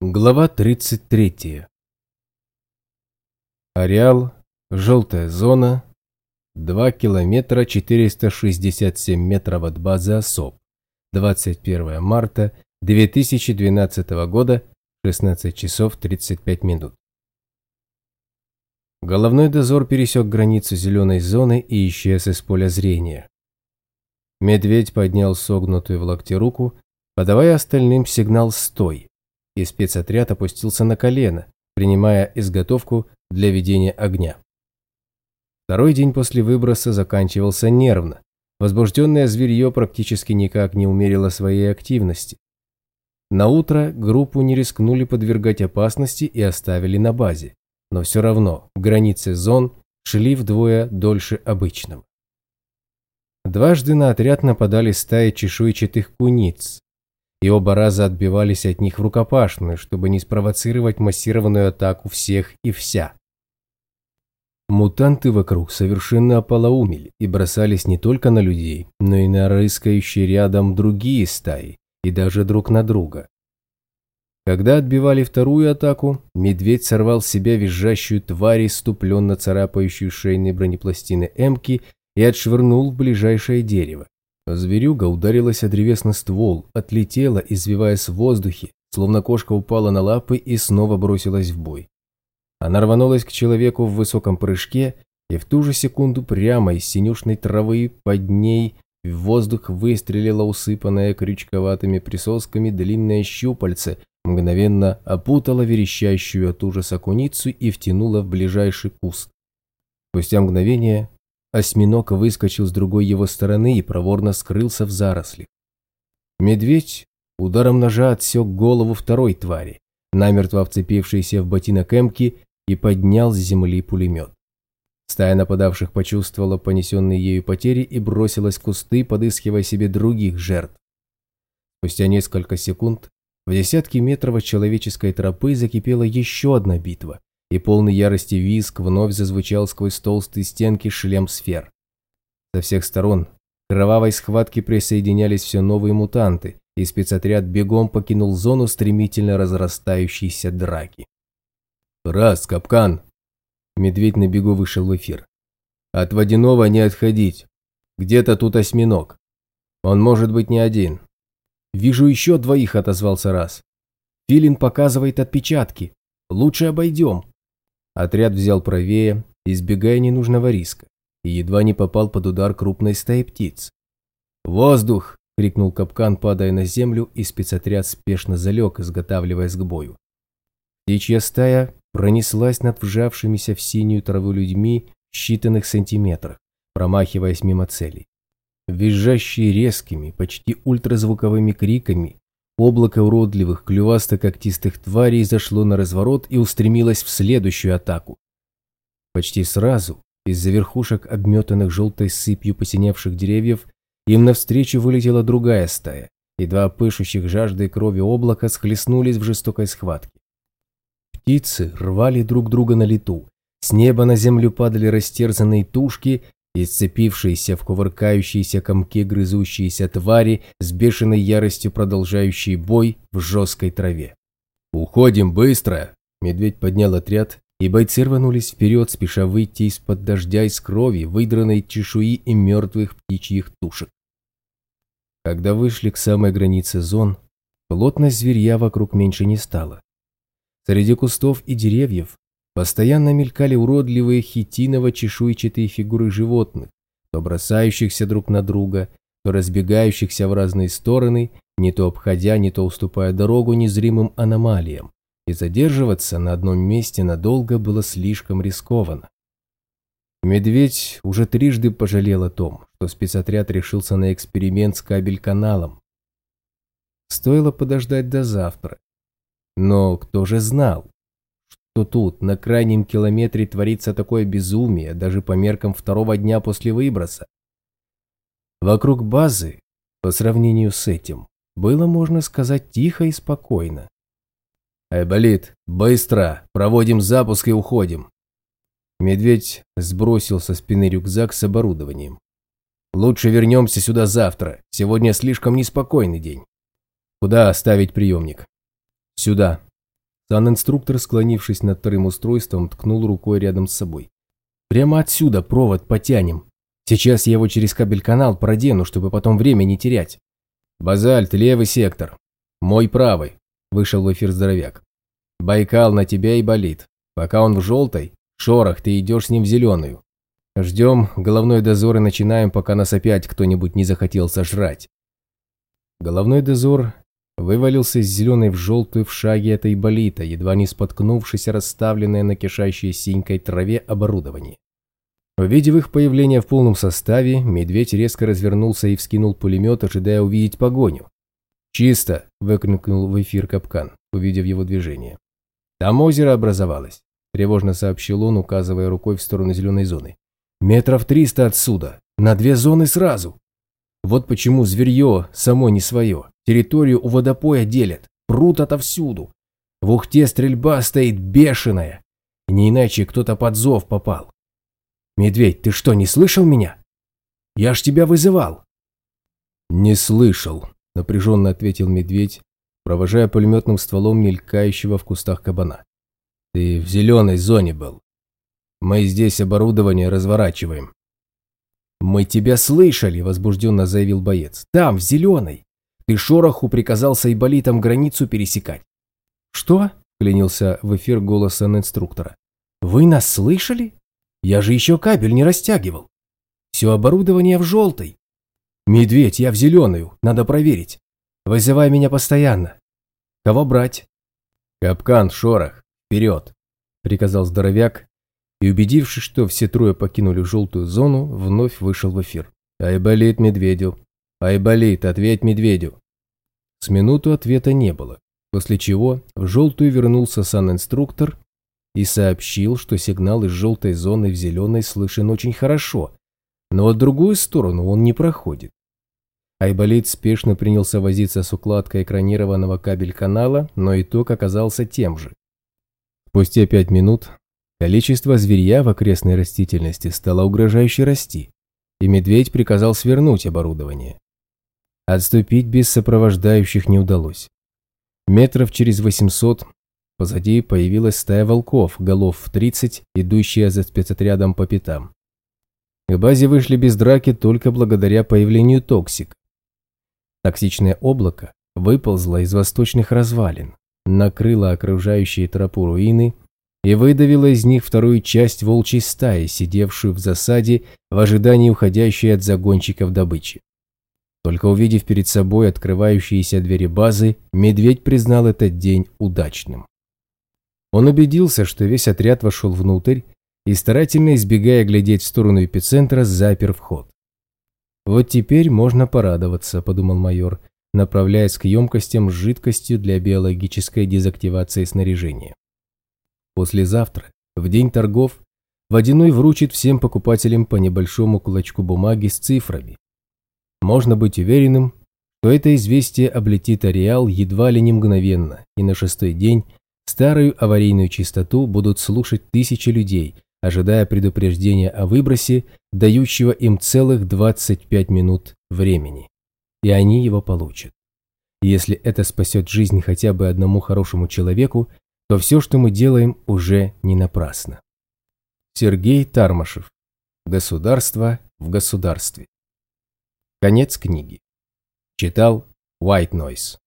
Глава 33. Ареал, желтая зона, 2 километра 467 метров от базы ОСОП, 21 марта 2012 года, 16 часов 35 минут. Головной дозор пересек границу зеленой зоны и исчез из поля зрения. Медведь поднял согнутую в локте руку, подавая остальным сигнал «Стой!» И спецотряд опустился на колено, принимая изготовку для ведения огня. Второй день после выброса заканчивался нервно. Возбужденное зверье практически никак не умерило своей активности. На утро группу не рискнули подвергать опасности и оставили на базе, но все равно границы зон шли вдвое дольше обычного. Дважды на отряд нападали стаи чешуйчатых куниц, и оба раза отбивались от них в рукопашную, чтобы не спровоцировать массированную атаку всех и вся. Мутанты вокруг совершенно ополоумели и бросались не только на людей, но и на рыскающие рядом другие стаи, и даже друг на друга. Когда отбивали вторую атаку, медведь сорвал с себя визжащую тварь, иступленно царапающую шейные бронепластины Эмки, и отшвырнул в ближайшее дерево. Зверюга ударилась о древесный ствол, отлетела, извиваясь в воздухе, словно кошка упала на лапы и снова бросилась в бой. Она рванулась к человеку в высоком прыжке, и в ту же секунду прямо из синюшной травы под ней в воздух выстрелила усыпанная крючковатыми присосками длинное щупальце, мгновенно опутала верещащую от ужаса куницу и втянула в ближайший куст. Спустя мгновение Осьминог выскочил с другой его стороны и проворно скрылся в зарослях. Медведь ударом ножа отсек голову второй твари, намертво вцепившейся в ботинок Эмки, и поднял с земли пулемет. Стая нападавших почувствовала понесенные ею потери и бросилась в кусты, подыскивая себе других жертв. Спустя несколько секунд в десятки метров от человеческой тропы закипела еще одна битва, и полный ярости визг вновь зазвучал сквозь толстые стенки шлем сфер. Со всех сторон кровавой схватке присоединялись все новые мутанты, и спецотряд бегом покинул зону стремительно разрастающейся драки. «Раз, капкан!» Медведь на бегу вышел в эфир. «От водяного не отходить. Где-то тут осьминог. Он может быть не один». «Вижу еще двоих», — отозвался раз. «Филин показывает отпечатки. Лучше обойдем». Отряд взял правее, избегая ненужного риска, и едва не попал под удар крупной стаи птиц. «Воздух!» – крикнул капкан, падая на землю, и спецотряд спешно залег, изготавливаясь к бою. Птичья стая пронеслась над вжавшимися в синюю траву людьми в считанных сантиметрах, промахиваясь мимо целей. Визжащие резкими, почти ультразвуковыми криками, Облако уродливых, клювасто-когтистых тварей зашло на разворот и устремилось в следующую атаку. Почти сразу, из-за верхушек обметанных желтой сыпью посиневших деревьев, им навстречу вылетела другая стая, и два пышущих жаждой крови облака схлестнулись в жестокой схватке. Птицы рвали друг друга на лету, с неба на землю падали растерзанные тушки, и сцепившиеся в кувыркающиеся комки грызущиеся твари с бешеной яростью продолжающие бой в жесткой траве. «Уходим быстро!» Медведь поднял отряд, и бойцы рванулись вперед, спеша выйти из-под дождя из крови, выдранной чешуи и мертвых птичьих тушек. Когда вышли к самой границе зон, плотность зверья вокруг меньше не стала. Среди кустов и деревьев Постоянно мелькали уродливые хитиново-чешуйчатые фигуры животных, то бросающихся друг на друга, то разбегающихся в разные стороны, не то обходя, не то уступая дорогу незримым аномалиям, и задерживаться на одном месте надолго было слишком рискованно. Медведь уже трижды пожалел о том, что спецотряд решился на эксперимент с кабель-каналом. Стоило подождать до завтра. Но кто же знал, что тут, на крайнем километре, творится такое безумие, даже по меркам второго дня после выброса. Вокруг базы, по сравнению с этим, было, можно сказать, тихо и спокойно. «Айболит, быстро! Проводим запуск и уходим!» Медведь сбросил со спины рюкзак с оборудованием. «Лучше вернемся сюда завтра. Сегодня слишком неспокойный день. Куда оставить приемник?» «Сюда», Сан-инструктор, склонившись над вторым устройством, ткнул рукой рядом с собой. «Прямо отсюда провод потянем. Сейчас я его через кабель-канал продену, чтобы потом время не терять». «Базальт, левый сектор. Мой правый», – вышел в эфир здоровяк. «Байкал на тебя и болит. Пока он в желтой, шорох, ты идешь с ним в зеленую. Ждем головной дозор и начинаем, пока нас опять кто-нибудь не захотел сожрать». Головной дозор вывалился из зеленой в желтую в шаге этой болита, едва не споткнувшись расставленное на кишащей синькой траве оборудование. Увидев их появление в полном составе, медведь резко развернулся и вскинул пулемет, ожидая увидеть погоню. «Чисто!» – выкрикнул в эфир капкан, увидев его движение. «Там озеро образовалось», – тревожно сообщил он, указывая рукой в сторону зеленой зоны. «Метров триста отсюда, на две зоны сразу!» Вот почему зверье само не свое. Территорию у водопоя делят, прут отовсюду. В ухте стрельба стоит бешеная. Не иначе кто-то под зов попал. Медведь, ты что, не слышал меня? Я ж тебя вызывал. Не слышал, напряженно ответил медведь, провожая пулеметным стволом мелькающего в кустах кабана. Ты в зеленой зоне был. Мы здесь оборудование разворачиваем. «Мы тебя слышали», – возбужденно заявил боец. «Там, в зеленой. Ты шороху приказал с Айболитом границу пересекать». «Что?» – клянился в эфир голосом инструктора. «Вы нас слышали? Я же еще кабель не растягивал. Все оборудование в желтой. Медведь, я в зеленую, надо проверить. Вызывай меня постоянно. Кого брать?» «Капкан, шорох, вперед!» – приказал здоровяк, и, убедившись, что все трое покинули желтую зону, вновь вышел в эфир. «Айболит Медведю! Айболит, ответь Медведю!» С минуту ответа не было, после чего в желтую вернулся сан-инструктор и сообщил, что сигнал из желтой зоны в зеленой слышен очень хорошо, но в другую сторону он не проходит. Айболит спешно принялся возиться с укладкой экранированного кабель-канала, но итог оказался тем же. Спустя пять минут Количество зверья в окрестной растительности стало угрожающе расти, и медведь приказал свернуть оборудование. Отступить без сопровождающих не удалось. Метров через 800 позади появилась стая волков, голов в 30, идущая за спецотрядом по пятам. К базе вышли без драки только благодаря появлению токсик. Токсичное облако выползло из восточных развалин, накрыло окружающие тропу руины и выдавило из них вторую часть волчьей стаи, сидевшую в засаде в ожидании уходящей от загонщиков добычи. Только увидев перед собой открывающиеся двери базы, медведь признал этот день удачным. Он убедился, что весь отряд вошел внутрь и, старательно избегая глядеть в сторону эпицентра, запер вход. «Вот теперь можно порадоваться», – подумал майор, направляясь к емкостям с жидкостью для биологической дезактивации снаряжения. Послезавтра, в день торгов, Водяной вручит всем покупателям по небольшому кулачку бумаги с цифрами. Можно быть уверенным, что это известие облетит ареал едва ли не мгновенно, и на шестой день старую аварийную частоту будут слушать тысячи людей, ожидая предупреждения о выбросе, дающего им целых 25 минут времени. И они его получат. Если это спасет жизнь хотя бы одному хорошему человеку, то все, что мы делаем, уже не напрасно. Сергей Тармашев. Государство в государстве. Конец книги. Читал White Noise.